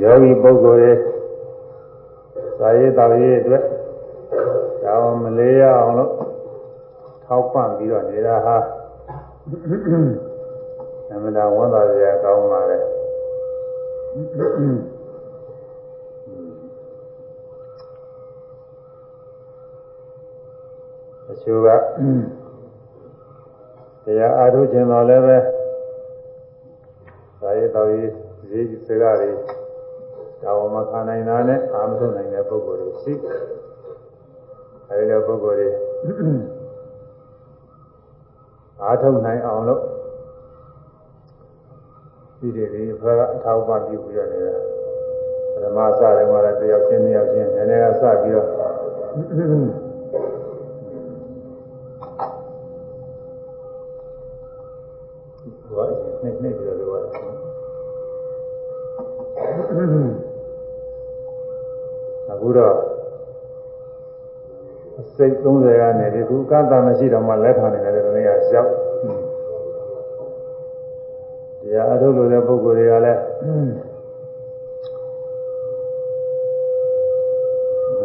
ယောဂီပုဂ္ဂိုလ်ရဲ့သာရေးတော်ရေးအတွက်ဒါအောင်မလေးရအောင်လို့ထောက်ပံ့ပြီးတော့နေတာဟာသမဏဝန်တော်ရကောင်းပါလေအချို့ကတရားအားထုတ်ခြင်းတော်လည်းပဲသာရေးတော်ရေးဈေးစကားတွေ တောင်းမခံနိုင်တာနဲ့အာမထုတ်နိုင်တဲ့ပုဂ္ဂိုလ်တွေရှိအဲဒီလိုပုဂ္ဂိုလ်တွေအားထုတ်နိုင်အောင်လို့ဒီတွေဒီဘက်ကအထောက်ပံ့ပြုပြီးရနေတာပထမစတယ်မှာလည်းတယောက်ချင်းနှစ်ယောက်ချင်းနည်းနည်းကစပြီးတော့ဘာနှစ်နှစ်ပြီးတော့ အခုတော့စိတ်30ကနေဒီခုကတာမရှိတော့မှလက်ခံနေတယ်ဒီနေ့ကရောက်တရားအထုတ်လို့တဲ့ပုဂ္ဂိုလ်တွေကလည်း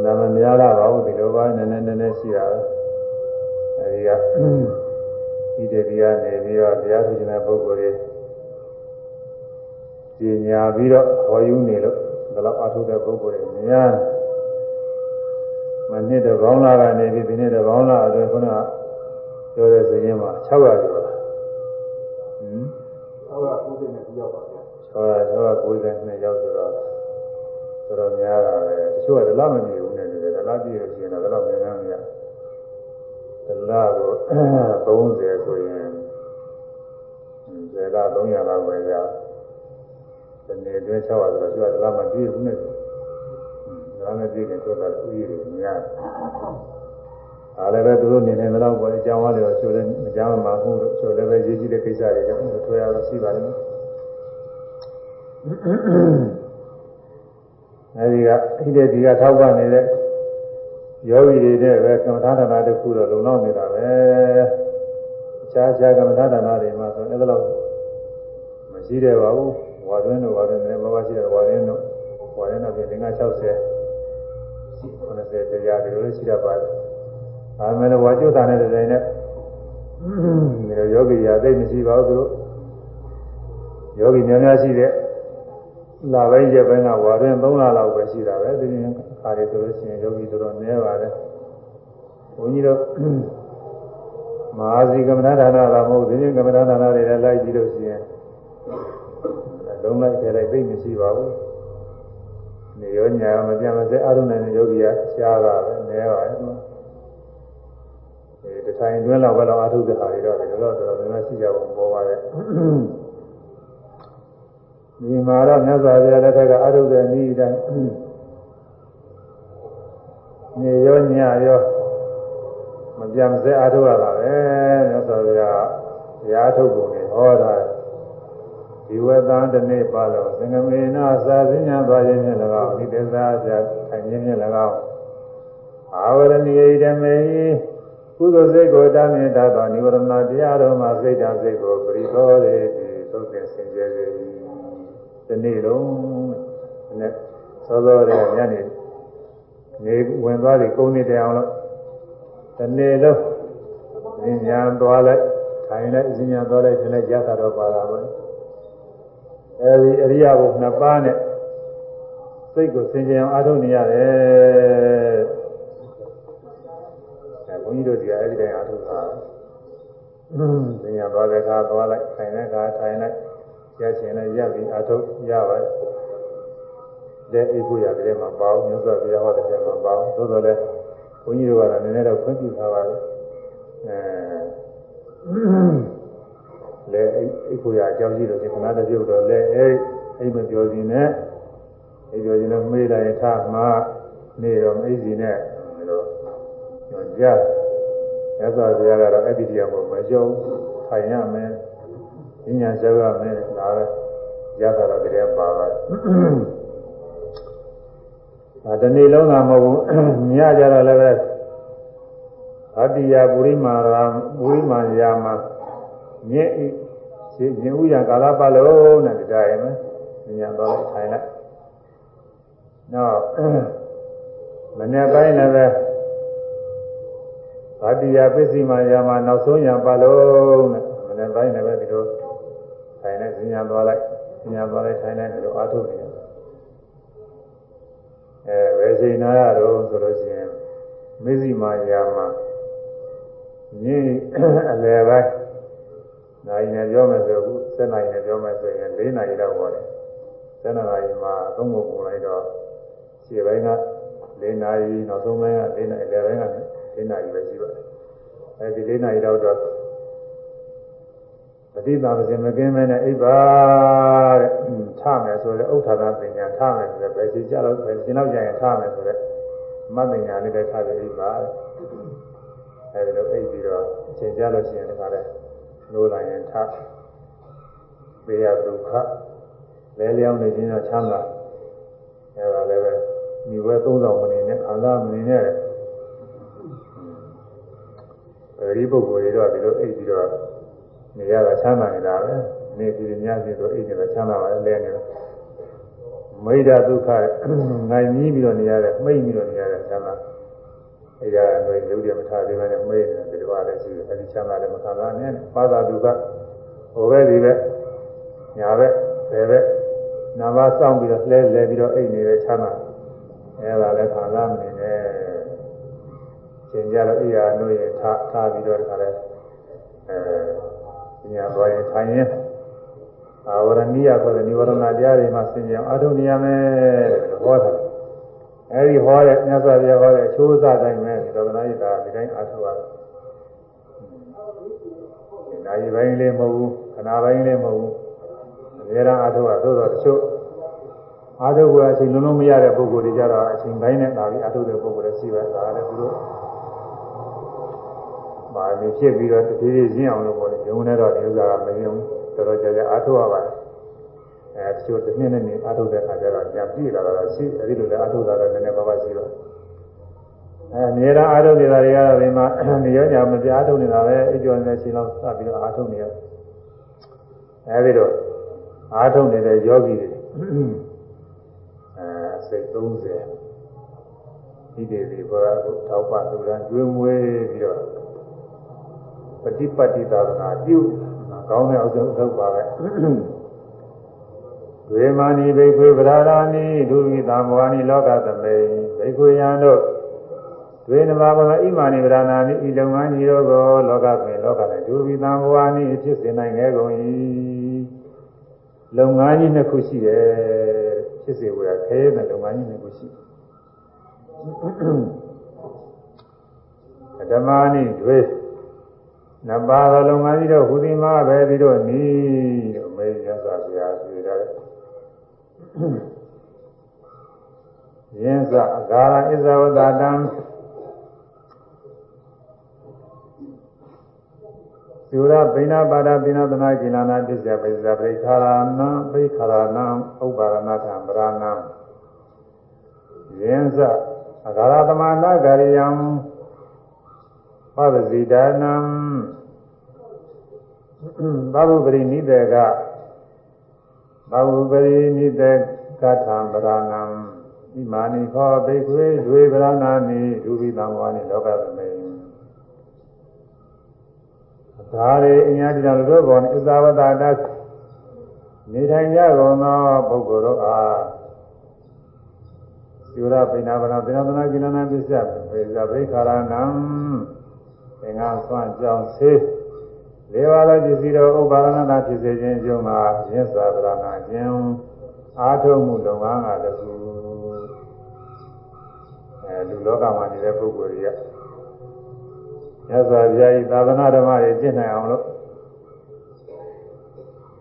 နာမများလာပါဘူးဒီလိုပါနည်းနည်းနည်းနည်းရှိတာအဲဒီကဤတည်းတရားနေပြီးတော့တရားထုတ်နေတဲ့ပုဂ္ဂိုလ်တွေပညာပြီးတော့ဟောယူနေလို့ဒါတော့အထုတဲ့ပုဂ္ဂိုလ်တွေများ မနှစ်တပေါင်းလာကနေပြီးဒီနေ့တပေါင်းလာအတွင်းခုနကပြောတဲ့စည်ရင်မှာ600ကျော်တာဟင်690ရောက်ပါဗျာ690ရောက်ဆိုတော့တော်တော်များတာပဲတချို့ကဒလမနေဘူးနဲ့တည်းဒလပြည့်လို့ရှိရင်တော့ဒလများများမရဒလကို30ဆိုရင်ဇေလ300လောက်ပဲရဒီနေ့အတွင်း600ဆိုတော့ကျွတ်ဒလမပြည့်ဘူးနဲ့ ဒါနဲ့ပြည့်ရင်တို့ကဥယျာဉ်တွေများအားလည်းပဲသူတို့နေနေတော့ပေါ်အကြောင်းအားလည်းချိုးလည်းမကြောင်းမှာဘူးလို့ချိုးလည်းပဲရေးကြည့်တဲ့ကိစ္စတွေကြောင့်ထွေရလို့ရှိပါလိမ့်မယ်အဲဒီကဣတိဒီကထောက်ပံ့နေတဲ့ယောဂီတွေနဲ့ပဲကမ္မထာဌာနတစ်ခုတော့လုံလောက်နေတာပဲအခြားခြားကမ္မထာဌာနတွေမှာဆိုအဲ့ဒါတော့မရှိတဲ့ပါဘူးဝါတွင်းတို့ဝါတွင်းတွေဘာမှရှိတယ်ဝါရင်းတို့ဝါရင်းတို့ပြင်60 90တရားဒီလိုလေးရှိတတ်ပါတယ်။ဒါမဲ့လည်းဝါကျုတာနဲ့တိုင်နဲ့ဒီလိုယောဂီရာသိမရှိပါဘူးသူတို့ယောဂီများများရှိတဲ့လာပိုင်းရက်ပိုင်းကဝါတွင်3လလောက်ပဲရှိတာပဲဒီနေ့ခါရီဆိုလို့ရှိရင်ယောဂီတော်တော်နည်းပါတယ်။ဘုန်းကြီးတို့မဟာစီကမ္မဋ္ဌာန်းသာမဟုတ်ဒီနေ့ကမ္မဋ္ဌာန်းတွေလည်းလိုက်ကြည့်လို့ရှိရင်လုံးလိုက်ထဲလိုက်သိမရှိပါဘူး။ နေရောညာရောမပြတ်မစဲအရုံနဲ့ယောဂီကရှားတာပဲနဲပါတယ်သူအဲတထိုင်တွင်းလောက်ပဲတော့အထုတဲ့ဟာတွေတော့ဒီလိုတော့တော်တော်များများရှိကြပုံပေါ်ပါတယ်ဒီမှာတော့မြတ်စွာဘုရားလက်ထက်ကအထုတဲ့ဤတိုင်းနေရောညာရောမပြတ်မစဲအထုရတာပဲမြတ်စွာဘုရားတရားထုတ်ပုံတွေဟောတာ ဒီဝတံတနေ့ပါလို့သင်္ကမေနသာစဉ္ညာသွားခြင်းဖြင့်၎င်းဤသစ္စာပြထိုင်ခြင်းဖြင့်၎င်းအာဝရဏိယဓမ္မေကုသိုလ်စိတ်ကိုတားမြင်တတ်သောនិဝရဏတရားတော်မှာစိတ်ဓာတ်စိတ်ကိုပရိသောရေသုတ်သင်စင်ကြယ်စေဒီနေ့လုံးနဲ့သောသောတဲ့ညနေနေဝင်သွားပြီကုန်နေတယ်အောင်လို့ဒီနေ့လုံးဉာဏ်သွားလိုက်ထိုင်လိုက်ဉာဏ်သွားလိုက်ဒီနေ့ရတာတော့ပါတာပဲ အဲဒီအရိယာဘုနှစ်ပါးနဲ့စိတ်ကိုစင်ကြယ်အောင်အားထုတ်နေရတယ်အဲဘုန်းကြီးတို့ဒီအဲဒီတိုင်းအားထုတ်တာအင်းဉာဏ်သွားတဲ့အခါသွားလိုက်ထိုင်တဲ့အခါထိုင်လိုက်ရချင်လည်းရပြီးအားထုတ်ရပါတယ်တဲ့အိပ်ဖို့ရတယ်မှာပါအောင်မြတ်စွာဘုရားဟောတဲ့မှာပါအောင်သို့တော်လည်းဘုန်းကြီးတို့ကတော့နည်းနည်းတော့ခွင့်ပြုထားပါတယ်အဲ လဲအိတ်ကိုရအကြောင်းရှိလို့ဒီခဏတစ်ပြုတ်တော့လဲအိတ်အိတ်မပြောစီနဲ့အိတ်ပြောစီနဲ့မေးလိုက်ထားမှနေတော့အိတ်စီနဲ့ဒီလိုညွန်ကြရသော်ဘုရားကတော့အဲ့ဒီတရားကိုမယုံထိုင်ရမယ်ဉာဏ်ရှောက်ရမယ်ဒါပဲရတာတော့တည်းပါပါဒါတနေ့လုံးသာမဟုတ်ဘူးညကြတော့လည်းပဲအတ္တိယပုရိမာရာပုရိမာယာမှာ မြင့်ဤရှင်ဥရကာလပတ်လုံးနဲ့တရားရင်ဉာဏ်တော်ထိုင်လိုက်နောက်မနေ့ပိုင်းလည်းပဲဗာတိယပစ္စည်းမာယာမှာနောက်ဆုံးရပါလုံးတဲ့မနေ့ပိုင်းလည်းပဲဒီလိုထိုင်နေစဉ်းညာသွားလိုက်စဉ်းညာသွားလိုက်ထိုင်နေဒီလိုအားထုတ်နေတယ်အဲဝေစိနာရတော့ဆိုလို့ရှိရင်မေဇိမာယာမှာညင်းအလယ်ပိုင်း နိုင်နေပြောမယ်ဆိုအခု7နိုင်နေပြောမယ်ဆိုရင်4နိုင်လောက်ဟောတယ်7နိုင်မှာသုံးဖို့ပုံလိုက်တော့ခြေပိုင်းက4နိုင်နောက်ဆုံးပိုင်းက4နိုင်အလယ်ပိုင်းက4နိုင်ပဲရှိပါတယ်အဲဒီ4နိုင်တော့တော့ပฏิပါမစင်မကင်းမဲနဲ့အိပ်ပါတဲ့ထမယ်ဆိုတော့ဥထာသာပညာထမယ်ဆိုတော့ဘယ်ချိန်ကြတော့ဘယ်ချိန်တော့ကြာရင်ထမယ်ဆိုတော့မတ်ပညာလေးပဲထပြီးအိပ်ပါတဲ့အဲဒီလိုအိပ်ပြီးတော့အချိန်ကြလို့ရှိရင်လည်း ခါတဲ့နိုးလိုက်ရင်ထပေရဒုက္ခလဲလျောင်းနေခြင်းတော့ချမ်းသာအဲဒါလည်းပဲမိဘသုံးဆောင်မနေနဲ့ခံစားမနေနဲ့အဲဒီပုဂ္ဂိုလ်တွေတော့ဒီလိုအိပ်ပြီးတော့နေရတာချမ်းသာနေတာပဲနေပြီးညစီဆိုအိပ်နေတာချမ်းသာပါလေလဲနေတာမိဒ္ဓဒုက္ခငိုင်ကြီးပြီးတော့နေရတယ်မှိတ်ပြီးတော့နေရတယ်ချမ်းသာ အဲဒါလည်းရုပ်ရမထားသေးပဲနဲ့မှိတ်နေတယ်ဒီလိုအားလည်းရှိတယ်အဲဒီချမ်းသာလည်းမခံစားနဲ့ပါသာဒုက္ခဟိုပဲဒီပဲညာပဲဘယ်ပဲနာမစောင့်ပြီးတော့လဲလဲပြီးတော့အိတ်နေတဲ့ချမ်းသာအဲဒါလည်းခံစားမနေနဲ့ရှင်ကြတော့အိယာနှုတ်ရထားထားပြီးတော့ဒီကလည်းအဲညာသွားရင်ထိုင်ရင်အာဝရဏိယခေါ်တဲ့និဝရဏတရားတွေမှာဆင်ကြအောင်အထုံနေရမယ်တဲ့ဟောတာ အဲဒီဟောတဲ့မြတ်စွာဘုရားဟောတဲ့အချိုးအစားတိုင်းပဲဒီသဒ္ဒနာယတာဒီတိုင်းအထုရတယ်ဒီနာယီပိုင်းလေးမဟုတ်ဘူးခဏပိုင်းလေးမဟုတ်ဘူးအများအားအထုရသို့တော့တချို့အာထုကအချိန်လုံးလုံးမရတဲ့ပုဂ္ဂိုလ်တွေကြတော့အချိန်ပိုင်းနဲ့လာပြီးအာထုတဲ့ပုဂ္ဂိုလ်တွေရှိပါဒါလည်းသူတို့ပါမီဖြစ်ပြီးတော့တတိယရင်းအောင်လို့ပေါ့လေယုံနေတော့ဒီဥစ္စာကမယုံတော်တော်ကြာကြာအာထုရပါတယ် အဲတချို့တစ်နှစ်နဲ့နေအာထုတဲ့အခါကျတော့ပြန်ပြည့်လာတော့ရှိအဲဒီလိုလည်းအာထုတာလည်းနည်းနည်းပါးပါးရှိတော့အဲအများအားအာထုနေတာတွေကတော့ဒီမှာနေရောညာမပြအာထုနေတာပဲအကျော်နဲ့ချင်းလောက်စပြီးတော့အာထုနေရအဲဒီတော့အာထုနေတဲ့ယောဂီတွေအဲစိတ်30ဒီဒေဒီဘောရကိုထောက်ပသူရန်ကျွေးမွေးပြီးတော့ပฏิပတ်တိသာသနာပြုကောင်းတဲ့အုပ်စုလုပ်ပါပဲ ဝေမာနိဘိခွေဗရာရာနိဒုဝိသံဘောနိလောကသမေဘိခွေယံတို့ဝေနမဘဂဣမာနိဗရာနာနိဤလုံငန်းကြီးတို့ကိုလောကပင်လောက၌ဒုဝိသံဘောနိဖြစ်စေနိုင်ခဲ့ကုန်၏လုံငန်းကြီးနှစ်ခုရှိတယ်ဖြစ်စေဝရခဲတဲ့လုံငန်းကြီးနှစ်ခုရှိဓမ္မာနိတွေနပါသောလုံငန်းကြီးတို့ဟူသည်မှာပဲပြီးတော့နီး ယင်းစအဂါရဣဇဝတတံသုရဗိနာပါဒပိနာသနာကိလနာပစ္စယပိစ္ဆပရိခာရဏံပိခာရဏံဥပါရဏထံဗရဏံယင်းစအဂါရသမနာဂရိယံပဒဇိဒါနံဘာဝပရိနိဒေက ဘာဝပရိနိဒေကထံဗရဏံဣမာနိခောဘိခွေဒွေဗရဏာနိဒုဝိတံဝါနိလောကသမေဒါရေအညာတိတော်တို့ဘောနိအဇဝတတနေထိုင်ကြကုန်သောပုဂ္ဂိုလ်တို့အားယူရပိဏဗနာပိဏဗနာကိလနာပစ္စယပေဇဗိခာရဏံသင်္ဃဆွမ်းကြောင်းဆေး လေးပါးသောပစ္စည်းတော်ဥပါဒနာဖြစ်စေခြင်းအကျိုးမှာရင်းစွာဗရဏခြင်းအာထုံမှုလုံငန်းကတခုအဲလူလောကမှာနေတဲ့ပုဂ္ဂိုလ်တွေကမြတ်စွာဘုရားဤသာသနာဓမ္မတွေကျင့်နိုင်အောင်လို့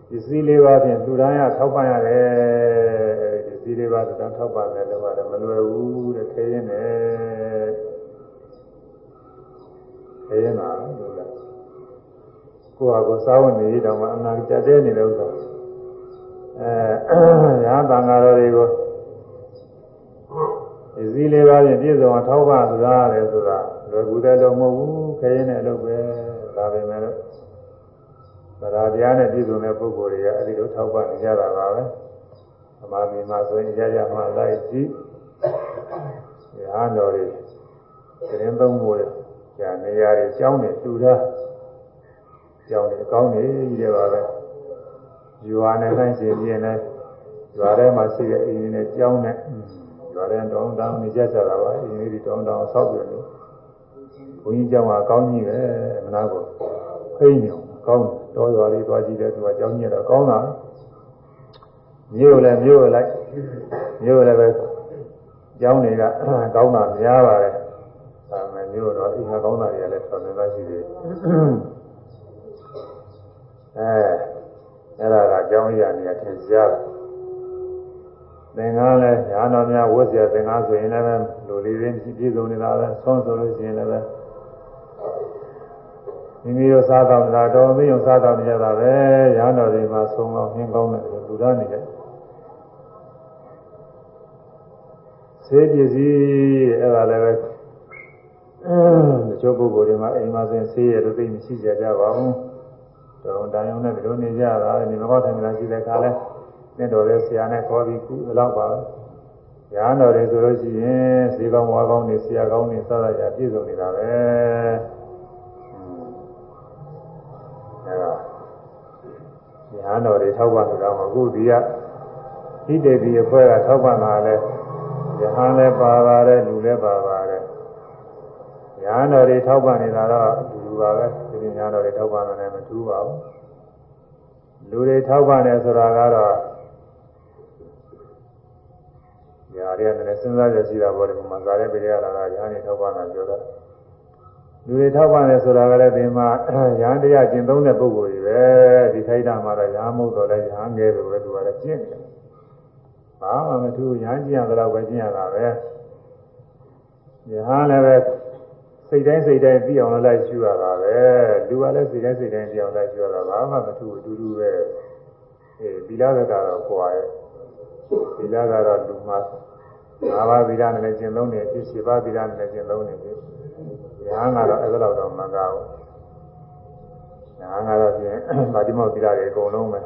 ပစ္စည်းလေးပါးဖြင့်လူတိုင်းရထောက်ပံ့ရတယ်ပစ္စည်းလေးပါးတောင်ထောက်ပံ့တယ်လို့ရတယ်မလွယ်ဘူးတဲ့ခဲရင်တယ်ခဲရင်တာလို့လား ကိုယ့်ဟာကိုယ်စားဝတ်နေတောင်မှအနာကြတဲ့နေတဲ့ဥစ္စာအဲညာတန်ဃာတော်တွေကိုဒီစည်းလေးပါးဖြင့်ပြည့်စုံအောင်ထောက်ပံ့သလားလေဆိုတာလွယ်ကူတဲ့လုံးမဟုတ်ဘူးခဲရင်တဲ့လို့ပဲဒါပဲမဲ့လို့ဗရာတရားနဲ့ပြည့်စုံတဲ့ပုဂ္ဂိုလ်တွေကအဲဒီလိုထောက်ပံ့နေကြတာပါပဲအမှားမြင်မှဆိုရင်ရရမှလိုက်ကြည့်ညာတော်တွေသတင်းသုံးဖို့ညာနေရာတွေကျောင်းတွေတူတာ ကျောင်းတွေအကောင်းကြီးတွေပါပဲယူဟာနဲ့နိုင်ရှင်ပြင်းနဲ့ရွာထဲမှာရှိတဲ့အိမ်တွေနဲ့ကျောင်းနဲ့ရွာထဲတောင်းတောင်းနေကြကြတာပါအိမ်လေးတွေတောင်းတောင်းဆောက်ပြလို့ဘုန်းကြီးကျောင်းကအကောင်းကြီးပဲမနာကိုဖိညောကောင်းတော်ရွာလေးသွားကြည့်တဲ့သူကကျောင်းကြီးတော့ကောင်းတာမြို့လည်းမြို့လိုက်မြို့လည်းပဲကျောင်းတွေကကောင်းတာများပါတယ်ဒါမှမြို့တော့အိမ်ကကောင်းတာတွေကလည်းတော်တော်များရှိသေးတယ် အဲအဲ့ဒါကကျောင်းရနေရထင်ရှားတယ်သင်္ကန်းလဲညာတော်များဝတ်เสียသင်္ကန်းဆိုရင်လည်းလူလေးရင်းပြည့်စုံနေတာပဲဆွမ်းဆိုလို့ရှိရင်လည်းမိမိတို့စားတော်တာတော်မင်းတို့စားတော်နေကြတာပဲညာတော်တွေမှာဆုံးအောင်ဟင်းကောင်းတယ်လူသားနေတယ်ဆေးပစ္စည်းအဲ့ဒါလည်းပဲတချို့ပုဂ္ဂိုလ်တွေမှာအိမ်မှာဆိုရင်ဆေးရလို့သိမရှိကြကြပါဘူး တော်တိုင်အောင်နဲ့ဒီလိုနေကြတာဒီမကောက်ထိုင်ကြရှိတဲ့ခါလဲနဲ့တော်တဲ့ဆရာနဲ့ခေါ်ပြီးကုလောက်ပါပဲညာတော်တွေဆိုလို့ရှိရင်ဈေးကောင်းဝါကောင်းနေဆရာကောင်းနေစသဖြင့်ပြည့်စုံနေတာပဲအဲဒါညာတော်တွေထောက်ပံ့ကြတော့အခုဒီကဣတေတိအဖွဲ့ကထောက်ပံ့တာလဲယဟန်လည်းပါပါတယ်လူလည်းပါပါတယ်ညာတော်တွေထောက်ပံ့နေတာတော့လူလူ ပါပဲဒီညာတော်တွေထောက်ပံ့တယ်မထူးပါဘူးလူတွေထောက်ပံ့တယ်ဆိုတာကတော့ညာတွေကလည်းစဉ်းစားကြရှိတာပေါ့ဒီမှာဇာတဲ့ပြေရတာကညာနေထောက်ပံ့တာပြောတာလူတွေထောက်ပံ့တယ်ဆိုတာကလည်းဒီမှာညာတရားကျင့်သုံးတဲ့ပုဂ္ဂိုလ်တွေပဲဒီခိုက်တာမှာတော့ညာမဟုတ်တော့လည်းညာငယ်တယ်ပဲသူကလည်းကျင့်တယ်ဘာမှမထူးညာကျင့်ရတော့ပဲကျင့်ရတာပဲညာလည်းပဲ စိတ်တိုင်းစိတ်တိုင်းပြီးအောင်လိုက်ရှုရတာပဲလူကလည်းစိတ်တိုင်းစိတ်တိုင်းပြီးအောင်လိုက်ရှုရတာဘာမှမထူးအတူတူပဲအေးဒီလားကတော့ကိုယ်ရဲ့ဒီလားကတော့လူမှာ၅ပါးသီလနဲ့လည်းကျင့်သုံးနေဖြစ်၈ပါးသီလနဲ့လည်းကျင့်သုံးနေဖြစ်ညာကတော့အဲ့ဒါတော့မကဘူးညာကတော့ပြင်ဗာတိမောသီလတွေအကုန်လုံးပဲ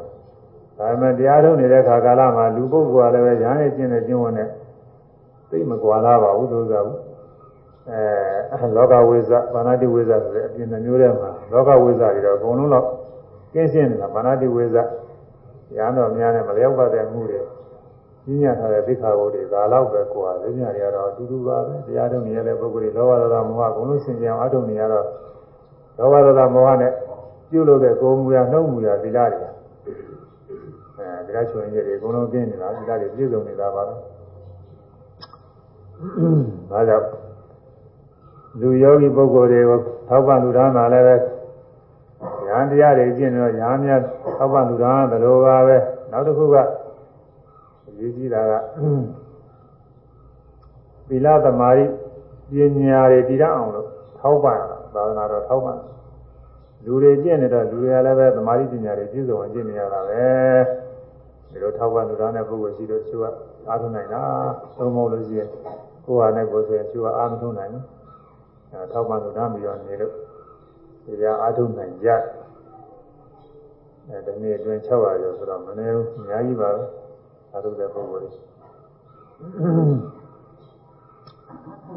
ဒါပေမဲ့တရားထုတ်နေတဲ့ခါကာလမှာလူပုဂ္ဂိုလ်ကလည်းပဲညာနဲ့ကျင့်တဲ့ကျင့်ဝင်နဲ့သိမကွာလာပါဘူးလို့ဆိုဘူး အဲလောကဝိဇ္ဇဘာနာတိဝိဇ္ဇဆိုတဲ့အပြင်မျိုးထဲမှာလောကဝိဇ္ဇတွေတော့အကုန်လုံးတော့ကျင့်ရှင်းနေတာဘာနာတိဝိဇ္ဇရဟန်းတော်များနဲ့မလျော့ပတ်တဲ့မှုတွေကြီးညာထားတဲ့သိက္ခာပုဒ်တွေဒါတော့ပဲကွာသိညာတွေကတော့အတူတူပါပဲတရားထုတ်နေရတဲ့ပုဂ္ဂိုလ်တွေလောဘဒေါသမောဟအကုန်လုံးဆင်ကြအောင်အထုတ်နေရတော့လောဘဒေါသမောဟနဲ့ပြုလုပ်တဲ့ကိုယ်မူရာနှုတ်မူရာသီလတွေအဲဒီလားချွန်ရည်တွေအကုန်လုံးကျင်းနေတာသီလတွေပြည့်စုံနေတာပါပဲဒါကြောင့် လူယောဂီပုဂ္ဂိုလ်တွေကိုထောက်ပံ့လူဒါနာလည်းပဲဉာဏ်တရားတွေကျင့်တော့ဉာဏ်များထောက်ပံ့လူဒါနာသလိုပါပဲနောက်တစ်ခုကအရေးကြီးတာကသီလသမာဓိပညာတွေတည်ရအောင်လို့ထောက်ပံ့သာသနာတော်ထောက်ပံ့လူတွေကျင့်နေတော့လူတွေကလည်းပဲသမာဓိပညာတွေပြည့်စုံအောင်ကျင့်နေရတာပဲဒီလိုထောက်ပံ့လူဒါနဲ့ပုဂ္ဂိုလ်ရှိတော့သူကအားထုတ်နိုင်တာသုံးမလို့ရှိရင်ကိုယ်ဟာနဲ့ကိုယ်ဆိုရင်သူကအားမထုတ်နိုင်ဘူး အဲထောက်ပံ့လူဒါပြီးတော့နေလို့ဒီကအားထုတ်နိုင်ကြအဲဒီနေ့အတွင်း600ကျော်ဆိုတော့မနေဘူးအများကြီးပါပဲအားထုတ်တဲ့ပုဂ္ဂိုလ်တွေ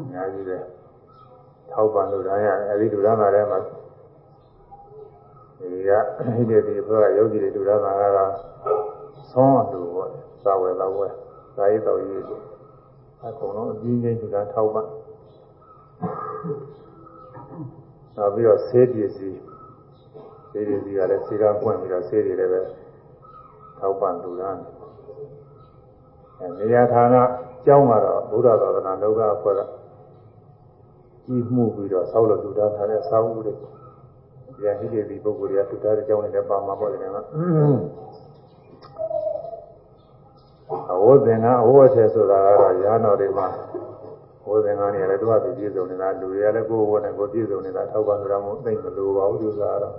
အများကြီးပဲထောက်ပံ့လူဒါရအဲဒီလူဒါမှာထဲမှာဒီကဟိတဲ့ဒီဘုရားယောဂီတွေလူဒါမှာကတော့ဆုံးအတူပေါ့သာဝေတော်ဝဲသာယတော်ကြီးအကုန်လုံးအကြီးကြီးလူဒါထောက်ပံ့ နောက်ပြီးတော့ဆေးပစ္စည်းဆေးပစ္စည်းကလည်းဆေးကပွင့်ပြီးတော့ဆေးတွေလည်းပဲထောက်ပံ့လူဒါအဲနေရာဌာနကျောင်းကတော့ဘုရားသာသနာလောကအဖွဲ့ကကြီးမှုပြီးတော့ဆောက်လို့လူဒါထားတဲ့ဆောက်ဦးတွေပြန်ဟိတေဒီပုဂ္ဂိုလ်တွေကသူသားတဲ့ကျောင်းတွေပါမှာပေါ့တယ်ကအဝတ်သင်္ကန်းအဝတ်ထဲဆိုတာကတော့ရာတော်တွေမှာ ဝတ်သင်္ကန်းတွေလည်းသူကပြည့်စုံနေတာလူတွေကလည်းကိုယ်ဝတ်နဲ့ကိုယ်ပြည့်စုံနေတာထောက်ပံ့ဆိုတာမျိုးသိမလို့ပါဘူးသူစားတော့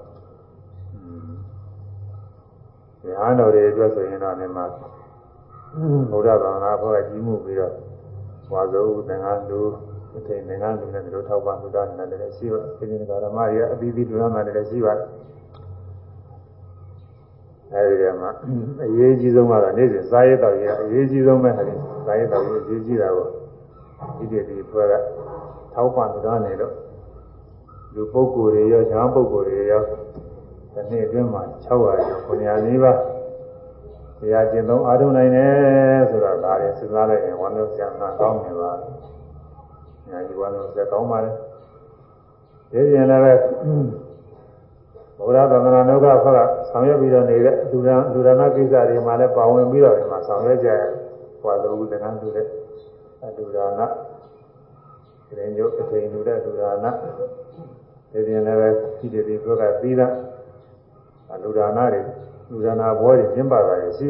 ရာတော်တွေအတွက်ဆိုရင်တော့ဒီမှာဘုရားဘာသာဘုရားကြီးမှုပြီးတော့ဝါဇုသင်္ကန်းလူအထင်သင်္ကန်းလူနဲ့ဒီလိုထောက်ပံ့သူသားနေတယ်ရှိပါသင်္ကန်းဓမ္မတွေကအပြီးပြီးလူသားမှလည်းရှိပါတယ်အဲဒီကမှအရေးကြီးဆုံးကတော့နေ့စဉ်စားရတော့ရအရေးကြီးဆုံးပဲဟာဒီစားရတော့ရအရေးကြီးတာကို ဒီတည်းဒီဖွဲ့ကထောက်ပံ့သွားနေတော့လူပုဂ္ဂိုလ်တွေရောဈာပုဂ္ဂိုလ်တွေရောဒီနေ့အတွင်းမှာ600ကျော်900နီးပါးတရားကျင့်သုံးအားထုတ်နိုင်တယ်ဆိုတာဒါလည်းစဉ်းစားလိုက်ရင်ဝမ်းမြောက်စရာနာကောင်းနေပါညာကြီးဝမ်းမြောက်စရာကောင်းပါလေဒီပြင်လည်းပဲဘုရားသန္တနာနုကဖက်ကဆောင်ရွက်ပြီးတော့နေတဲ့လူရန်လူရဏကိစ္စတွေမှာလည်းပါဝင်ပြီးတော့ဒီမှာဆောင်ရွက်ကြရဟောလူတန်းလူတဲ့ အလူရဏဒီရင်ညုတ်အထိန်လူတဲ့လူရဏဒီပြင်လည်းပဲဒီတည်းဘုရားသီးသလူရဏတွေလူရဏဘောတွေကျင်းပါပါရဲ့ရှိ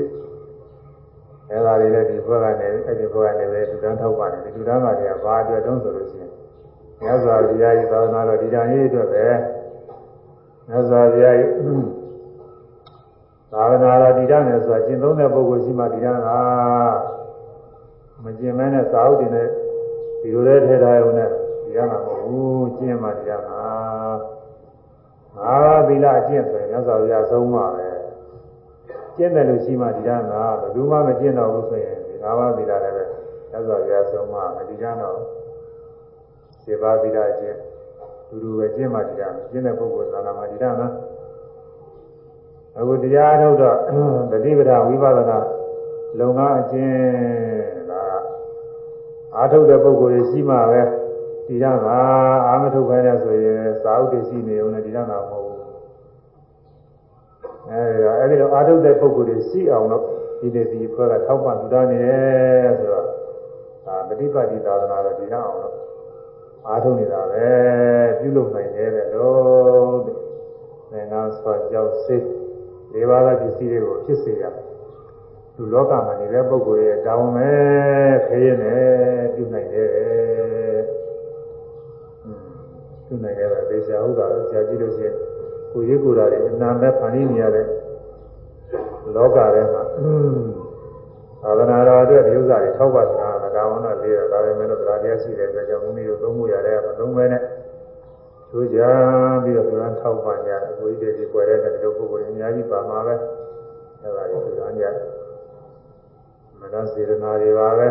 အဲဒါတွေလည်းဒီဘုရားကနေအဲ့ဒီဘုရားနဲ့ပဲလူတန်းထောက်ပါတယ်ဒီလူတန်းပါတွေကဘာအတွက်တုံးဆိုလို့ရှိရင်မြတ်စွာဘုရားကြီးသာသနာတော်ဒီတန်ကြီးအတွက်ပဲမြတ်စွာဘုရားကြီးသာသနာတော်ဒီတန်နဲ့ဆိုတာကျင့်သုံးတဲ့ပုဂ္ဂိုလ်ရှိမှဒီတန်က မကျင့်မဲနဲ့စာအုပ်တင်တဲ့ဒီလိုလေးထဲထားရုံနဲ့ဒီတန်ကမဟုတ်ဘူးကျင့်မှဒီတန်ကငါးသီလအကျင့်ဆိုရင်မြတ်စွာဘုရားဆုံးမှာပဲကျင့်တယ်လို့ရှိမှဒီတန်ကဘယ်သူမှမကျင့်တော့ဘူးဆိုရင်ဒီငါးပါးသီလလည်းပဲမြတ်စွာဘုရားဆုံးမှာဒီတန်တော့စေပါသီလကျင့်တူတူပဲကျင့်မှတရားကျင့်တဲ့ပုဂ္ဂိုလ်သာနာမှာတရားနာအခုတရားထုတ်တော့တတိပဒဝိပဿနာလုံငါအကျင့်ဒါ အာထုတ်တဲ့ပုဂ္ဂိုလ်ကြီးရှိမှပဲတရားကအာမထုတ်ခိုင်းတဲ့ဆိုရင်သာဥတ္တိရှိနေုံနဲ့တရားနာမဟုတ်ဘူးအဲဒီတော့အဲဒီတော့အာထုတ်တဲ့ပုဂ္ဂိုလ်ကြီးရှိအောင်လို့ဒီနေ့ဒီဖွဲ့ကထောက်ပံ့ထူတာနေတယ်ဆိုတော့ဒါပฏิပတ်တိသာသနာတော့ဒီနောက်အောင်လို့အားထုတ်နေတာပဲပြုလုပ်နိုင်တယ်တဲ့လို့တဲ့ငါဆွာကြောက်စိတ်၄ပါးသောပစ္စည်းတွေကိုဖြစ်စေရ လူလောကမှာနေတဲ့ပုဂ္ဂိုလ်ရဲ့တောင်းမဲ့ခရင်နဲ့ပြုနိုင်တယ်ပြုနိုင်တယ်ပဲသေချာဟုတ်တာဆရာကြည့်လို့ရှိရင်ကိုရေးကိုယ်တာတွေအနာမဲ့ဖန်ရင်းနေရတဲ့လောကထဲမှာသာသနာတော်အတွက်ဒီဥစ္စာတွေထောက်ပါတာငါဝန်တော့လေးတယ်ဒါပေမဲ့လို့တရားတရားရှိတဲ့အတွက်ကြောင့်မိမိတို့သုံးမှုရတယ်မသုံးဘဲနဲ့ချိုးကြပြီးတော့ပြန်ထောက်ပံ့ကြတယ်ကိုကြီးတွေပွဲတဲ့တဲ့ပုဂ္ဂိုလ်တွေအများကြီးပါမှာပဲအဲဒါကိုပြန်ကြ မနစေရနာတွေပါပဲ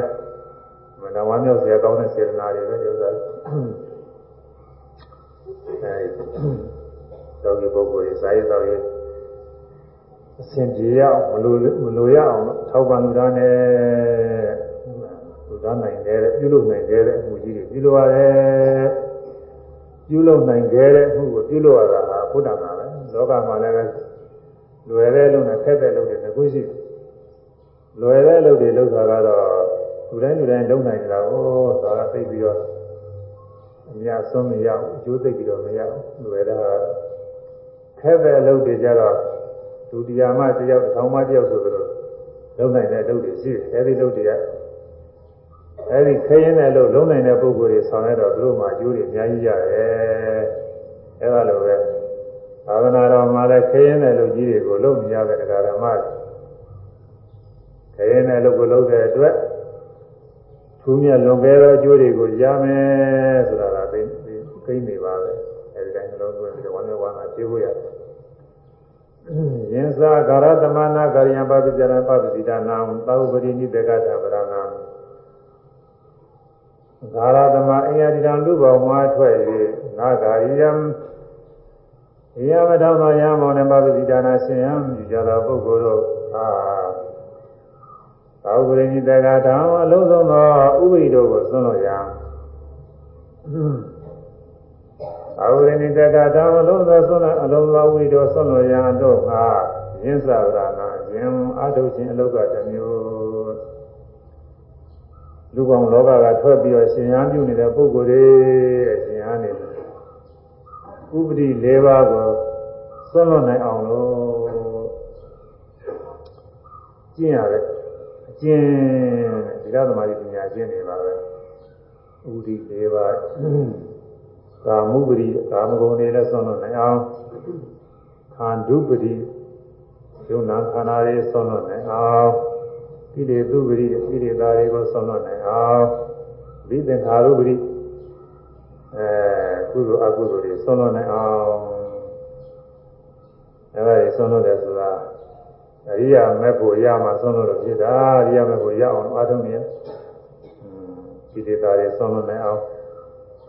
မနဝမ်းမြောက်စရာကောင်းတဲ့စေရနာတွေပဲဒီဥစ္စာအဲဒီသောကိပုဂ္ဂိုလ်တွေစာရေးတော်ရေးအစဉ်ပြေရအောင်မလိုမလိုရအောင်ထောက်ပံ့လူသားနဲ့လူသားနိုင်တယ်ပြုလုပ်နိုင်တယ်အမှုကြီးတွေပြုလုပ်ရတယ်ပြုလုပ်နိုင်တယ်အမှုကိုပြုလုပ်ရတာဟာဘုဒ္ဓမှာပဲလောကမှာလည်းပဲလွယ်တဲ့လုပ်နဲ့ဖက်တဲ့လုပ်တွေတစ်ခုရှိ လွယ်တဲ့လုပ်တွေလုပ်တာကတော့လူတိုင်းလူတိုင်းလုပ်နိုင်ကြတာကိုသာသိပြီးတော့အများဆုံးမရဘူးအကျိုးသိပြီးတော့မရဘူးလွယ်တာခက်တဲ့လုပ်တွေကြတော့ဒုတိယမှတယောက်ထောင်မှတယောက်ဆိုတော့လုံနိုင်တဲ့လုပ်တွေရှိတယ်အဲဒီလုပ်တွေကအဲဒီခရင်တဲ့လုပ်လုံနိုင်တဲ့ပုဂ္ဂိုလ်တွေဆောင်ရတော့သူတို့မှအကျိုးတွေအများကြီးရတယ်အဲဒါလိုပဲသာသနာတော်မှာလည်းခရင်တဲ့လုပ်ကြီးတွေကိုလုပ်နေရတဲ့တရားဓမ္မ ခရင်တဲ့လုပ်ကိုလုပ်တဲ့အတွက်ထူးမြတ်လွန်ကဲသောအကျိုးတွေကိုရမယ်ဆိုတာကသိသိနေပါပဲအဲဒီတိုင်းနှလုံးသွင်းပြီးတော့ဝမ်းမြောက်ဝမ်းသာပြေဖို့ရတယ်ယင်္စာကာရသမနာကာယံပပ္ပဇရပပ္ပစီတာနာသာဝပရိနိတကထာပရဏံဂါရသမအင်ယတိတံလူဘောင်မွားထွက်၍ငါဂါရိယံဧယမထောသောယမောနပပ္ပစီတာနာရှင်ယံယူကြသောပုဂ္ဂိုလ်တို့အာ သာဝပရိနိတကထာအလုံးစုံသောဥပ္ပိတို့ကိုသွန်လို့ရံအဝိနိတကဓမ္မလုံးသောဆွမ်းအလုံးသောဝိတော်ဆွမ်းလို့ရန်တို့ကရင်းစာရဏယင်အထုခြင်းအလောကတစ်မျိုးလူကောင်လောကကထွက်ပြီးတော့ရှင်ရန်ပြုနေတဲ့ပုဂ္ဂိုလ်တွေရှင်ရန်နေဥပတိ၄ပါးကိုဆွမ်းလွတ်နိုင်အောင်လို့ကျင့်ရတဲ့အ ကျင့်ဒီရသမားကြီးပညာကျင့်နေပါပဲဥပတိ၄ပါးကာမုပတိကာမဂုဏ်တွေလည်းဆွမ်းလွတ်နိုင်အောင်ခန္ဓုပတိယုံနာခန္ဓာတွေဆွမ်းလွတ်နိုင်အောင်ကိလေသုပတိကိလေသာတွေကိုဆွမ်းလွတ်နိုင်အောင်ဝိသင်္ခါရုပတိအဲကုသိုလ်အကုသိုလ်တွေဆွမ်းလွတ်နိုင်အောင်အဲဒါတွေဆွမ်းလွတ်တယ်ဆိုတာ အရိယာမေဖို့ရမှာဆွမ်းလွတ်လို့ဖြစ်တာအရိယာမေဖို့ရအောင်အားထုတ်နေရဒီဒေတာတွေဆုံးလို့နိုင်အောင်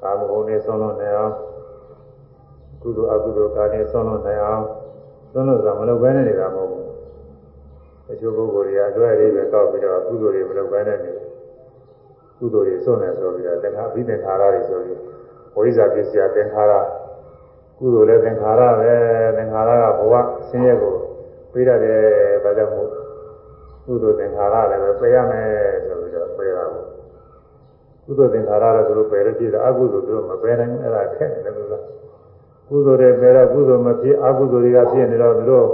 ကာမဂုဏ်တွေဆုံးလို့နိုင်အောင်ကုသိုလ်အကုသိုလ်ကာတွေဆုံးလို့နိုင်အောင်ဆုံးလို့ဆိုမလုပ်ဘဲနဲ့နေတာမဟုတ်ဘူးတချို့ပုဂ္ဂိုလ်တွေကအတွဲလေးပဲတောက်ပြီးတော့ကုသိုလ်တွေမလုပ်ဘဲနဲ့နေကုသိုလ်တွေဆုံးတယ်ဆိုပြီးတော့သင်္ခါအဘိသင်္ခါရတွေဆိုပြီးဝိဇ္ဇာပစ္စယသင်္ခါရကုသိုလ်လည်းသင်္ခါရပဲသင်္ခါရကဘဝဆင်းရဲကို ပြေးရတယ်ဒါကြောင့်မို့ကုသိုလ်သင်္ခါရလည်းပဲပယ်ရမယ်ဆိုပြီးတော့ပယ်တာကိုကုသိုလ်သင်္ခါရတော့သူတို့ပယ်လို့ပြည့်တယ်အကုသိုလ်သူတို့မပယ်နိုင်ဘူးအဲ့ဒါခက်တယ်လို့လားကုသိုလ်တွေပယ်တော့ကုသိုလ်မဖြစ်အကုသိုလ်တွေကဖြစ်နေတော့သူတို့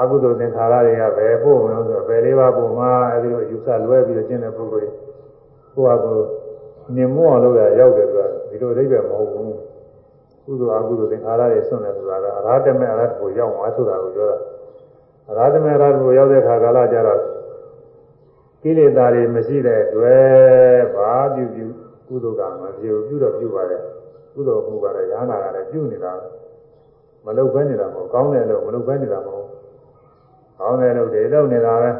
အကုသိုလ်သင်္ခါရတွေကပဲပို့မလို့ဆိုပယ်လေးပါးပုံမှာအဲဒီလိုယူဆလွဲပြီးတော့ကျင့်တဲ့ပုဂ္ဂိုလ်တွေကိုယ့်ဟာကိုယ်မြင်မောအောင်လုပ်ရရောက်တယ်ဆိုတာဒီလိုအိဗယ်မဟုတ်ဘူးကုသိုလ်အကုသိုလ်သင်္ခါရတွေဆွန့်တယ်ဆိုတာကအရာတမေအရတ်ကိုရောက်သွားဆိုတာကိုပြောတာအ ရာတမေအရတ်ကိုရောက်တဲ့ခါကာလကျတော့ကိလေသာတွေမရှိတဲ့အတွက်ဘာပြုပြုကုသိုလ်ကမပြုပြုတော့ပြုပါတယ်ကုသိုလ်မှုကတော့ရဟနာကလည်းပြုနေတာမလုပ်ဘဲနေတာမဟုတ်ကောင်းတယ်လို့မလုပ်ဘဲနေတာမဟုတ်ကောင်းတယ်လို့တွေလုပ်နေတာပဲ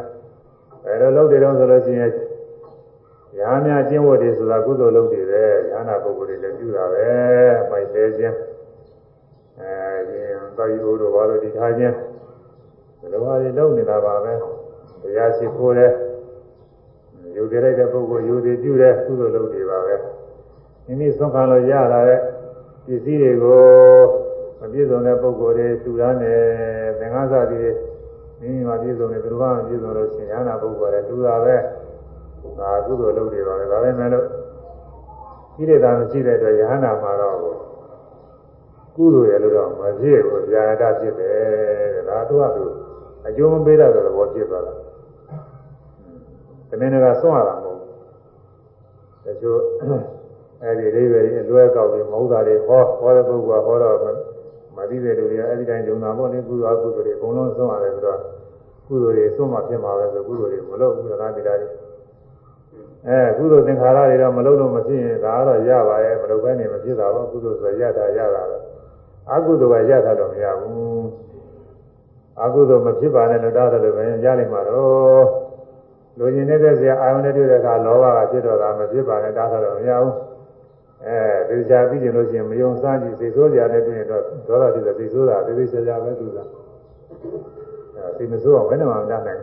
အဲလိုလုပ်တယ်တော့ဆိုလို့ရှိရင်ရဟန်းများကျင့်ဝတ်တွေဆိုတာကုသိုလ်လုပ်တွေပဲရဟနာပုဂ္ဂိုလ်တွေလည်းပြုတာပဲအမိုက်သေးခြင်းအဲရင်သာယိုးတို့ဘာလို့ဒီထားခြင်း ဘယ်လိုဟာတွေလုပ်နေတာပါပဲတရားရှိခိုးတဲ့ယူသေးတဲ့ပုဂ္ဂိုလ်ယူသေးပြုတဲ့ကုသိုလ်လုပ်တွေပါပဲမိမိဆုံးခံလို့ရလာတဲ့ပစ္စည်းတွေကိုမပြည့်စုံတဲ့ပုဂ္ဂိုလ်တွေသူရမ်းတယ်သင်္ဃာစသည်မိမိမှာပြည့်စုံတယ်သူတို့ကမပြည့်စုံလို့ရှင်ရဟနာပုဂ္ဂိုလ်တွေသူတာပဲငါကုသိုလ်လုပ်တွေပါပဲဒါပဲမဲ့လို့ကိလေသာမရှိတဲ့အတွက်ယဟနာမှာတော့ကုသိုလ်ရလို့တော့မဖြစ်ဘူးဗျာဒဖြစ်တယ်တဲ့ ဒါသူကသူအကျိုးမပေးတဲ့သဘောဖြစ်သွားတာတမင်ကဆွန့်ရတာမဟုတ်ဘူးတချို့အဲဒီအိဗယ်ကြီးအလွဲကောက်ပြီးမဟုတ်တာတွေဟောဟောတဲ့ပုဂ္ဂိုလ်ကဟောတော့မသိတဲ့လူတွေကအဲဒီတိုင်းဂျုံတာပေါ့လေကုသိုလ်အကုသိုလ်တွေအကုန်လုံးဆွန့်ရတယ်ဆိုတော့ကုသိုလ်တွေဆွန့်မှဖြစ်မှာပဲဆိုကုသိုလ်တွေမလုပ်ဘူးလားဒီလားအဲကုသိုလ်သင်္ခါရတွေတော့မလုပ်လို့မဖြစ်ရင်ဒါကတော့ရပါရဲ့မလုပ်ဘဲနေမဖြစ်တာပေါ့ကုသိုလ်ဆိုရတာရတာပဲအကုသိုလ်ကရတာတော့မရဘူး အကုသိုလ်မဖြစ်ပါနဲ့လို့တားတယ်လို့ပဲရနိုင်မှာတော့လူကျင်နေတဲ့ဆရာအာယုန်နဲ့တွေ့တဲ့အခါလောဘကဖြစ်တော့တာမဖြစ်ပါနဲ့တားတယ်လို့မရဘူးအဲဒီကြာပြီးကျင်လို့ရှိရင်မယုံစားကြည့်စိတ်ဆိုးကြတဲ့တွေ့ရင်တော့ဒေါသတိစိတ်ဆိုးတာသေသေးချာချာပဲသူကအဲစိတ်မဆိုးအောင်ဘယ်နဲ့မှမတတ်နိုင်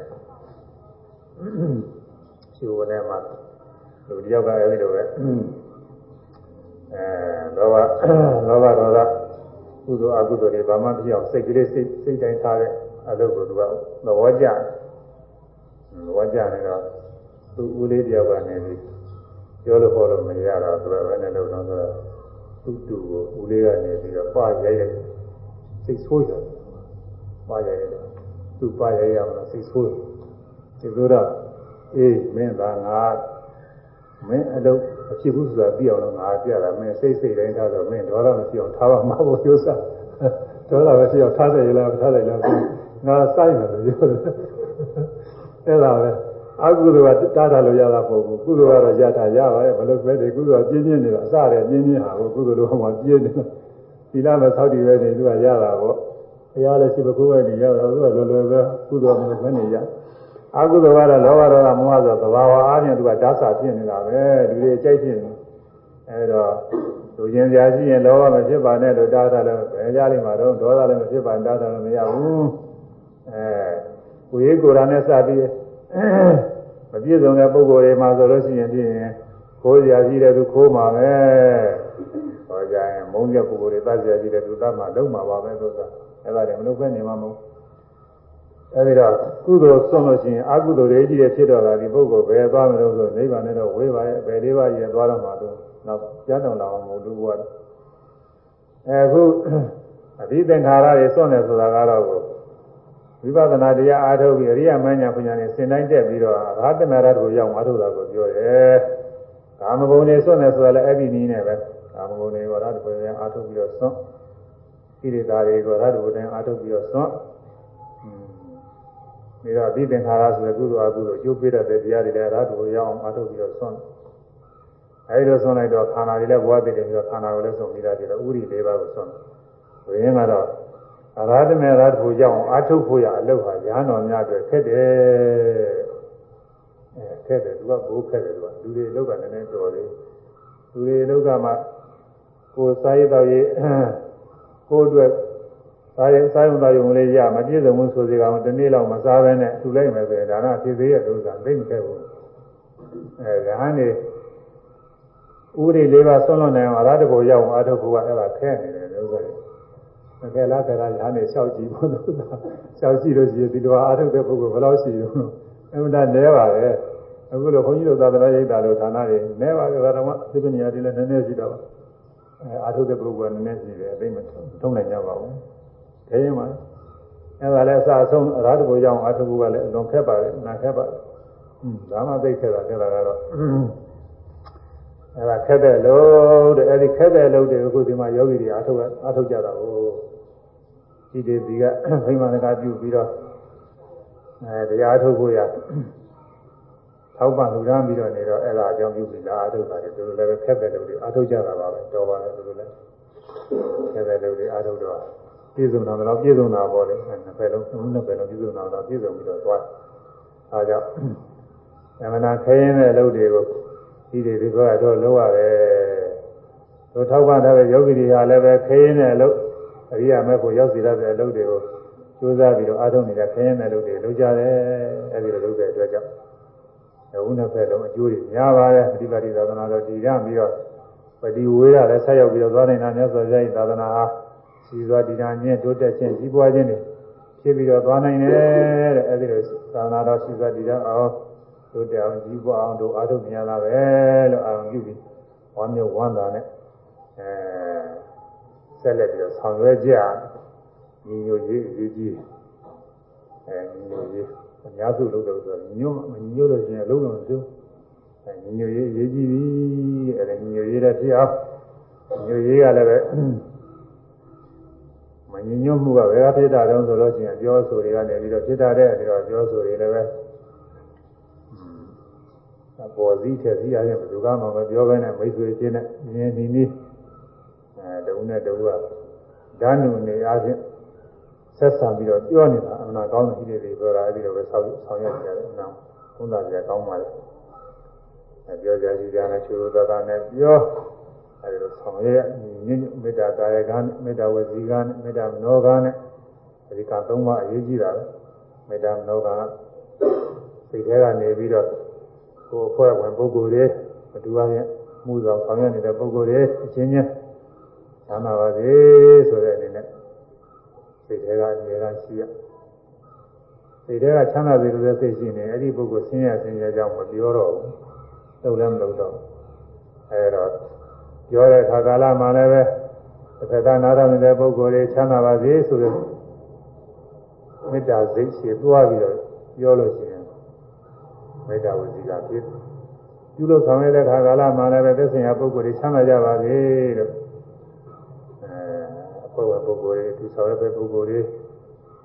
ရှိဝင်ထဲမှာလူတယောက်ကအဲဒီလိုပဲအဲလောဘလောဘဒေါသ ကုသိုလ်အကုသိုလ်တွေဘာမှမဖြစ်အောင်စိတ်ကလေးစိတ်စိတ်တိုင်းထားတဲ့အလုပ်ကိုသူကသဘောကျသဘောကျနေတော့သူဦးလေးတယောက်ကနေပြီးပြောလို့ခေါ်လို့မရတော့သူကဘယ်နဲ့လုပ်တော့ဆိုတော့သူ့တူကိုဦးလေးကနေပြီးတော့ပါရိုက်ရိုက်စိတ်ဆိုးတယ်ပါရိုက်ရိုက်သူပါရိုက်ရမှာစိတ်ဆိုးတယ်စိတ်ဆိုးတော့အေးမင်းသာငါမင်းအလုပ် အဖြစ်ဘူးဆိုတာသိအောင်လို့ငါပြတာမင်းစိတ်စိတ်တိုင်းထားတော့မင်းဒေါသမရှိအောင်ထားပါမဟုတ်ဘူးစားဒေါသမရှိအောင်ထားတယ်ရလားထားတယ်လားငါစိုက်မယ်လို့ပြောတယ်အဲ့ဒါပဲအကုသိုလ်ကတားတာလို့ရတာမဟုတ်ဘူးကုသိုလ်ကတော့ရတာရပါရဲ့ဘလို့ပဲဒီကုသိုလ်ကပြင်းပြင်းနေတာအစရပြင်းပြင်းဟာကိုကုသိုလ်တော့မှပြင်းနေတာသီလမဲ့သောက်တည်ပဲနေသူကရတာပေါ့ဘုရားလည်းရှိပကုပဲနေရတာသူကလွယ်လွယ်ပဲကုသိုလ်မျိုးပဲနေရ အကုသိုလ်ကတော့လောဘဒေါသမောဟဆိုသဘာဝအားဖြင့်သူကဓာတ်စာဖြစ်နေတာပဲလူတွေကြိုက်ဖြစ်နေအဲဒါလူချင်းစရာရှိရင်လောဘမဖြစ်ပါနဲ့လို့တားတာလည်းဘယ်ကြလိမ့်မှာတော့ဒေါသလည်းမဖြစ်ပါနဲ့တားတာလည်းမရဘူးအဲကိုယ်ရေးကိုယ်ရာနဲ့စပြီးမပြည့်စုံတဲ့ပုံကိုယ်တွေမှာဆိုလို့ရှိရင်ဖြင့်ခိုးစရာရှိတဲ့သူခိုးမှာပဲဟောကြရင်မုန်းတဲ့ပုံကိုယ်တွေတတ်စရာရှိတဲ့သူတတ်မှာလုံးမှာပါပဲဆိုတာအဲ့ဒါတွေမလုပ်ဘဲနေမှာမဟုတ် အဲဒီတော့ကုသိုလ်ဆွံ့လို့ရှိရင်အကုသိုလ်တွေကြီးတဲ့ဖြစ်တော့တာဒီပုဂ္ဂိုလ်ဘယ်သွားမလို့ဆိုနိဗ္ဗာန်နဲ့တော့ဝေးပါရဲ့ဘယ်လေးပါးရင်သွားတော့မှာတော့နောက်ကြားတော်လာအောင်မလို့ဘုရားအဲခုအဘိသင်္ခါရတွေဆွံ့တယ်ဆိုတာကတော့ဝိပဿနာတရားအားထုတ်ပြီးအရိယာမဉ္ဇဉ်ပညာနဲ့စင်တိုင်းတက်ပြီးတော့ရာသနာရတ်ကိုရောက်အားထုတ်တာကိုပြောတယ်။ကာမဂုဏ်တွေဆွံ့တယ်ဆိုတာလည်းအဲ့ဒီနည်းနဲ့ပဲကာမဂုဏ်တွေကိုရာသဘုရားအားထုတ်ပြီးတော့ဆွံ့ကိရိတာတွေကိုရာသဘုရားအားထုတ်ပြီးတော့ဆွံ့ ဒီတော့ဒီသင်္ခါရဆိုတဲ့ကုသိုလ်အကုသိုလ်ကျိုးပေးတဲ့တရားတွေလည်းရာသဘုရားအောင်အားထုတ်ပြီးတော့ဆွံ့အဲဒီလိုဆွံ့လိုက်တော့ခန္ဓာတွေလည်းဘဝတည်တယ်ပြီးတော့ခန္ဓာကိုလည်းဆွံ့ပြီးတာဒီတော့ဥရိ၄ပါးကိုဆွံ့ဝိရင်းကတော့အရာဓမေရတ်ဖို့ကြောင့်အာထုတ်ဖို့ရအလုပ်ဟာညာတော်များအတွက်ခက်တယ်အဲခက်တယ်သူကဘိုးခက်တယ်သူကလူတွေလောက်ကလည်းနည်းနည်းတော်သေးလူတွေလောက်ကမှကိုယ်စားရတော့ရေးကိုယ်အတွက် စားရင်စားရုံတော်ရုံလေးရမပြည့်စုံဘူးဆိုစီကောင်ဒီနေ့လောက်မစားဘဲနဲ့ထူလိုက်မယ်ဆိုရင်ဒါနဖြစ်သေးရဲ့လို့ဆိုတာသိမခက်ဘူးအဲရဟန်းနေဥရိလေးပါဆွန့်လွတ်နိုင်အောင်အလားတကူရောက်အောင်အထုတ်ဖို့ကအဲ့ဒါခဲနေတယ်လို့ဆိုရင်မခဲလားခဲလားညာနေလျှောက်ကြည့်ဖို့လို့သာလျှောက်ကြည့်လို့ရှိရင်ဒီလိုအထုတ်တဲ့ပုဂ္ဂိုလ်ဘယ်လောက်ရှိတော့အမှန်တည်းနဲပါပဲအခုလိုခွန်ကြီးတို့သာသနာ့ရိပ်တာလို့ဌာနတွေနဲပါကြတာတော့သိပညာတွေလည်းနည်းနည်းရှိတော့အဲအထုတ်တဲ့ပုဂ္ဂိုလ်ကနည်းနည်းရှိတယ်အသိမထုံးနိုင်ကြပါဘူး ခဲရင်ပါအဲ့ဒါလည်းအစအဆုံးအလားတကူရောက်အောင်အထုတ်ဖို့ကလည်းအလွန်ခက်ပါတယ်နာခက်ပါတယ်อืมဒါမှသိခက်တာခက်တာကတော့အဲ့ဒါခက်တဲ့လို့တဲ့အဲ့ဒီခက်တဲ့လို့တဲ့အခုဒီမှာယောဂီတွေအားထုတ်အားထုတ်ကြတာကိုဒီတေဒီကဖိမန္တကပြုပြီးတော့အဲတရားထုတ်ဖို့ရထောက်ပံ့လူရမ်းပြီးတော့နေတော့အဲ့ဒါအကြောင်းပြုပြီးလားအားထုတ်တာလေသူတို့လည်းခက်တဲ့လို့တွေအားထုတ်ကြတာပါပဲတော်ပါလေသူတို့လည်းခက်တဲ့လို့တွေအားထုတ်တော့ ပြည့်စုံတာတော့ပြည့်စုံတာပေါ့လေနှစ်ဖက်လုံးနှစ်ဖက်လုံးပြည့်စုံတာတော့ပြည့်စုံပြီးတော့သွားအားကြောင့်သမဏခရင်တဲ့လို့တွေကိုဒီတွေဒီကတော့လုံးရတယ်တို့ထောက်ပံ့တဲ့ယောဂီတွေဟာလည်းပဲခရင်တဲ့လို့အရိယာမဲ့ကိုရောက်စီရတဲ့အလုပ်တွေကိုကြိုးစားပြီးတော့အားထုတ်နေတဲ့ခရင်တဲ့လုပ်တွေလုပ်ကြတယ်အဲဒီလိုလုပ်တဲ့အတွက်ကြောင့်ဘုနှစ်ဖက်လုံးအကျိုးတွေများပါတယ်ပฏิပါတိသာသနာတော်တည်ရပြီးတော့ပฏิဝေရလည်းဆက်ရောက်ပြီးတော့သွားနေတာမြတ်စွာဘုရား၏သာသနာဟာ စီစွာတည်တာညင်းတိုးတက်ခြင်းကြီးပွားခြင်းတွေဖြစ်ပြီးတော့သွားနိုင်တယ်တဲ့အဲဒီလိုသာသနာတော်စီစွာတည်ရအောင်တို့တောင်ကြီးပွားအောင်တို့အားထုတ်မြင်ရတာပဲလို့အာရုံပြုပြီးဝမ်းမြောက်ဝမ်းသာနဲ့အဲဆက်လက်ပြီးတော့ဆောင်ရွက်ကြညီညွတ်ရေးအရေးကြီးအဲညီညွတ်ရေးအများစုလုပ်တော့ဆိုညွတ်မညွတ်လို့ရှိရင်လုံးလုံးပြုအဲညီညွတ်ရေးအရေးကြီးပြီအဲညီညွတ်ရေးတဲ့ဖြစ်အောင်ညီညွတ်ရေးကလည်းပဲ မညီညွတ်မှုကဘယ်ကဖြစ်တာတုံးဆိုလို့ရှိရင်ပြောဆိုတွေကနေပြီးတော့ဖြစ်တာတဲ့ပြီးတော့ပြောဆိုတွေလည်းပဲအပေါ်စည်းထက်စည်းအားဖြင့်ဘယ်သူကမှမပြောဘဲနဲ့မိတ်ဆွေချင်းနဲ့မြင်နေနေအဲတဝုနဲ့တဝုကဓာတ်နုနေအားဖြင့်ဆက်ဆံပြီးတော့ပြောနေတာအမှန်ကောင်းတဲ့ဒီတွေပြောတာအဲဒီတော့ပဲဆောက်ဆောင်ရွက်ကြတယ်အမှန်ဘုန်းသားကြီးကောင်းပါလေအဲပြောကြစီကြနဲ့ချူလိုသာသာနဲ့ပြော အဲဒီလိုဆောင်ရွက်ညညမေတ္တာကာယကံမေတ္တာဝစီကံမေတ္တာမနောကံနဲ့အဲဒီကသုံးပါအရေးကြီးတာပဲမေတ္တာမနောကံစိတ်ထဲကနေပြီးတော့ကိုယ်အဖွဲ့ဝင်ပုဂ္ဂိုလ်တွေအတူအချင်းမှုဆောင်ဆောင်ရွက်နေတဲ့ပုဂ္ဂိုလ်တွေအချင်းချင်းချမ်းသာပါစေဆိုတဲ့အနေနဲ့စိတ်ထဲကအမြဲတမ်းရှိရစိတ်ထဲကချမ်းသာစေလို့စိတ်ရှိနေအဲ့ဒီပုဂ္ဂိုလ်ဆင်းရဲဆင်းရဲကြောင့်မပြောတော့ဘူးလုပ်လည်းမလုပ်တော့အဲတော့ ပြောတဲ့အခါကာလမှာလည်းပဲတစ်ခါကနားတော်နေတဲ့ပုဂ္ဂိုလ်တွေချမ်းသာပါစေဆိုတဲ့မေတ္တာစိတ်ရှိသွားပြီးတော့ပြောလို့ရှိရင်မေတ္တာဝစီကဖြစ်ပြုလို့ဆောင်ရတဲ့ခါကာလမှာလည်းပဲသက်ဆိုင်ရာပုဂ္ဂိုလ်တွေချမ်းသာကြပါစေလို့အဲအဖွဲ့ဝင်ပုဂ္ဂိုလ်တွေသူဆောင်ရတဲ့ပုဂ္ဂိုလ်တွေ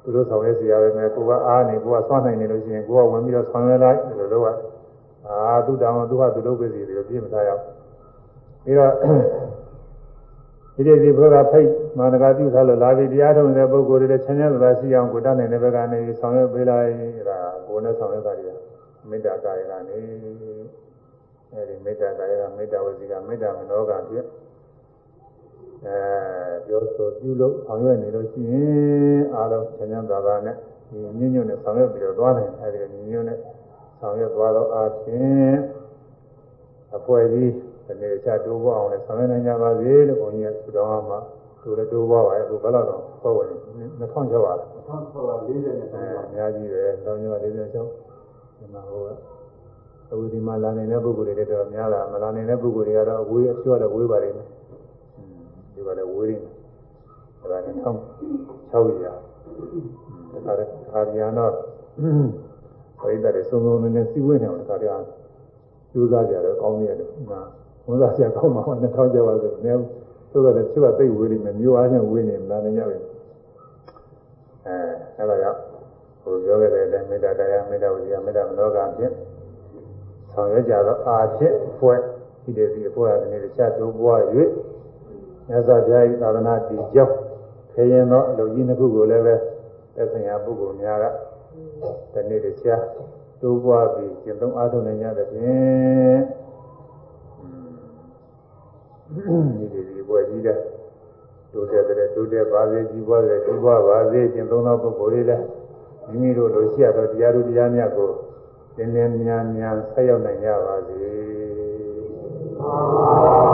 သူတို့ဆောင်ရစီရပဲမယ်ကိုကအားနေကိုကဆွမ်းနိုင်နေလို့ရှိရင်ကိုကဝင်ပြီးတော့ဆောင်ရလိုက်ဒီလိုလုပ်ရအာသူတောင်သူကသူလုပ်ပဲစီတယ်ပြည့်မသားရောက် ပြီးတော့ဒီဒီဒီဘုရားဖိတ်မာနကပြုထားလို့လာပြီးတရားထုံးတဲ့ပုဂ္ဂိုလ်တွေလည်းချမ်းသာသာရှိအောင်ကိုတတ်နိုင်တဲ့ဘက်ကနေဆောင်ရွက်ပေးလိုက်ဒါကိုယ်နဲ့ဆောင်ရွက်တာတွေမေတ္တာကာယကနေအဲဒီမေတ္တာကာယကမေတ္တာဝစီကမေတ္တာမနောကပြည့်အဲပြောဆိုပြုလို့ဆောင်ရွက်နေလို့ရှိရင်အားလုံးချမ်းသာသာနဲ့ဒီညညွတ်နဲ့ဆောင်ရွက်ပြီးတော့သွားတယ်အဲဒီညညွတ်နဲ့ဆောင်ရွက်သွားတော့အားဖြင့်အဖွဲ့ကြီး ဒီနေ့ချတိုးပေါ်အောင်လည်းဆောင်ရွက်နိုင်ကြပါစေလို့ဘုန်းကြီးကဆုတောင်းအောင်မှာသူလည်းတိုးပေါ်ပါရဲ့အခုဘယ်တော့တော့ပေါ်ဝင်2006ပါလား2040နဲ့အဲအများကြီးပဲတောင်းကြ46ဒီမှာဟိုကအခုဒီမှာလာနေတဲ့ပုဂ္ဂိုလ်တွေတော့များတာမလာနေတဲ့ပုဂ္ဂိုလ်တွေကတော့အဝေးအကျော်လည်းဝေးပါလိမ့်မယ်ဒီကလည်းဝေးနေတယ်ဒါကလည်း1600ရာဒါကလည်းခါရန်တော့ပရိသတ်တွေစုံစုံလင်းလင်းစီးဝေးနေအောင်ဒါကလည်းကျိုးစားကြတယ်ကောင်းနေတယ်ဟာ ဝန်စားဆရာကောင်းမှာ2000ကျော်ပါဆိုနေသူကလည်းသူကသိဝေးနေမယ်မျိုးအားချင်းဝေးနေမလားနေကြပြီအဲအဲ့ဒါကြောင့်ဟိုပြောခဲ့တဲ့အတိုင်းမေတ္တာတရားမေတ္တာဝိဇ္ဇာမေတ္တာမနောကဖြင့်ဆောင်ရွက်ကြတော့အာဖြင့်ဖွဲ့ဒီတည်းဒီအဖွဲ့အစည်းတွေချက်တိုးပွား၍မြတ်စွာဘုရား၏သာသနာတည်ကြောင်းခေရင်သောအလုပ်ကြီးနှစ်ခုကိုလည်းပဲသက်ဆိုင်ရာပုဂ္ဂိုလ်များကဒီနေ့တခြားတိုးပွားပြီးကျင့်သုံးအားထုတ်နိုင်ကြတဲ့ဖြင့် ဒီဒီဒီပွဲကြီးတဲ့တိုးတဲ့တဲ့တိုးတဲ့ပါစေကြီးပွားတဲ့ကြီးပွားပါစေကျင့်သုံးသောပုဂ္ဂိုလ်တွေလည်းမိမိတို့လိုရှိရသောတရားတို့တရားမြတ်ကိုသင်္လင်းများများဆက်ရောက်နိုင်ကြပါစေ။